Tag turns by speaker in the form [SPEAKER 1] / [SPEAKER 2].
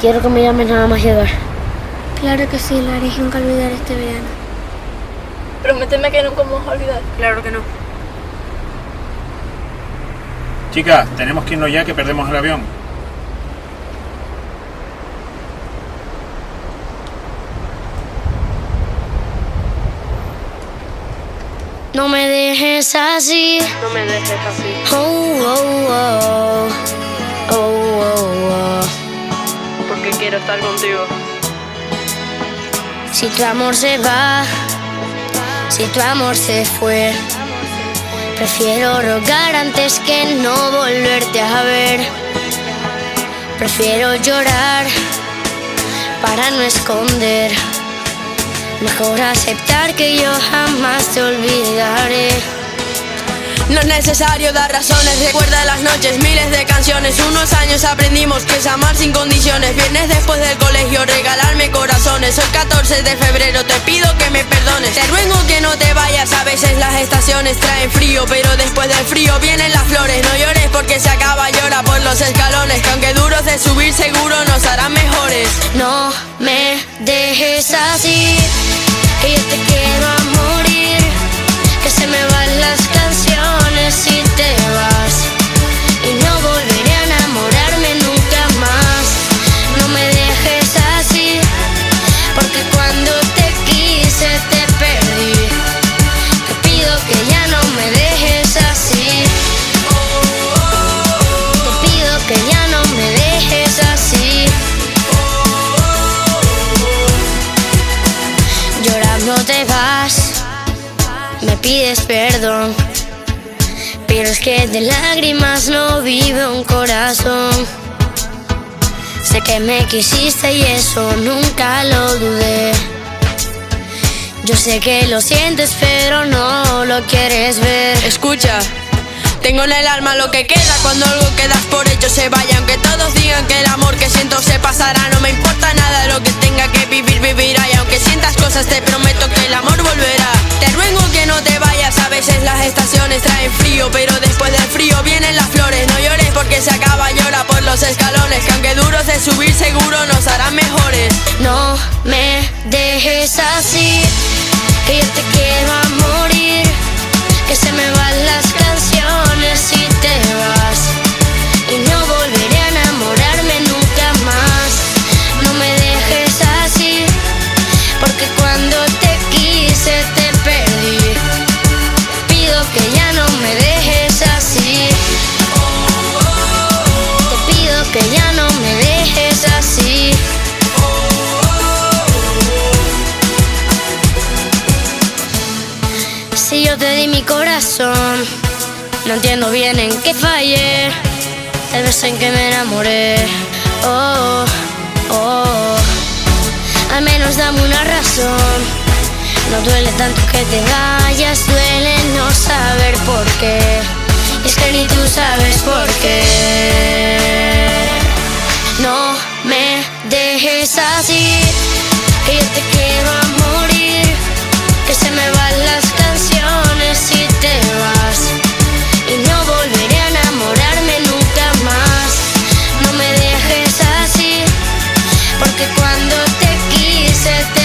[SPEAKER 1] Quiero que me llames nada más llegar.
[SPEAKER 2] Claro que sí, lo haré nunca olvidar este verano.
[SPEAKER 3] Prométeme que nunca vamos a olvidar.
[SPEAKER 2] Claro que no.
[SPEAKER 4] Chicas, tenemos que irnos ya que perdemos el avión.
[SPEAKER 1] No me dejes así.
[SPEAKER 3] No me dejes así.
[SPEAKER 1] Oh. Oh, oh,
[SPEAKER 3] contigo.
[SPEAKER 1] Si tu amor se va, si tu amor se fue, prefiero rogar antes que no volverte a ver. Prefiero llorar para no esconder. Mejor aceptar que yo jamás te olvidaré.
[SPEAKER 5] No es necesario dar razones, recuerda las noches, miles de canciones. Unos años aprendimos que es amar sin condiciones. Viernes después del colegio, regalarme corazones. Hoy 14 de febrero, te pido que me perdones. Te ruego que no te vayas, a veces las estaciones traen frío, pero después del frío vienen las flores. No llores porque se acaba, llora por los escalones. Que aunque duros de subir, seguro nos harán mejores.
[SPEAKER 1] No me dejes así, pides perdón. Pero es que de lágrimas no vive un corazón. Sé que me quisiste y eso nunca lo dudé. Yo sé que lo sientes, pero no lo quieres ver.
[SPEAKER 5] Escucha, tengo en el alma lo que queda cuando algo quedas por hecho se vaya. Aunque todos digan que el amor que siento se pasará, no me importa nada lo que tenga que vivir, vivirá. Y aunque sientas cosas, te prometo que el amor las estaciones traen frío, pero después del frío vienen las flores. No llores porque se acaba, llora por los escalones. Que aunque duros de subir, seguro nos harán mejores.
[SPEAKER 1] No me dejes así, que yo te quiero yo te di mi corazón. No entiendo bien en qué fallé. El beso en que me enamoré. Oh, oh, oh. Al menos dame una razón. No duele tanto que te vayas, duele no saber por qué. Y es que ni tú sabes por qué. No me dejes así, que yo te quiero a morir, que se me van las said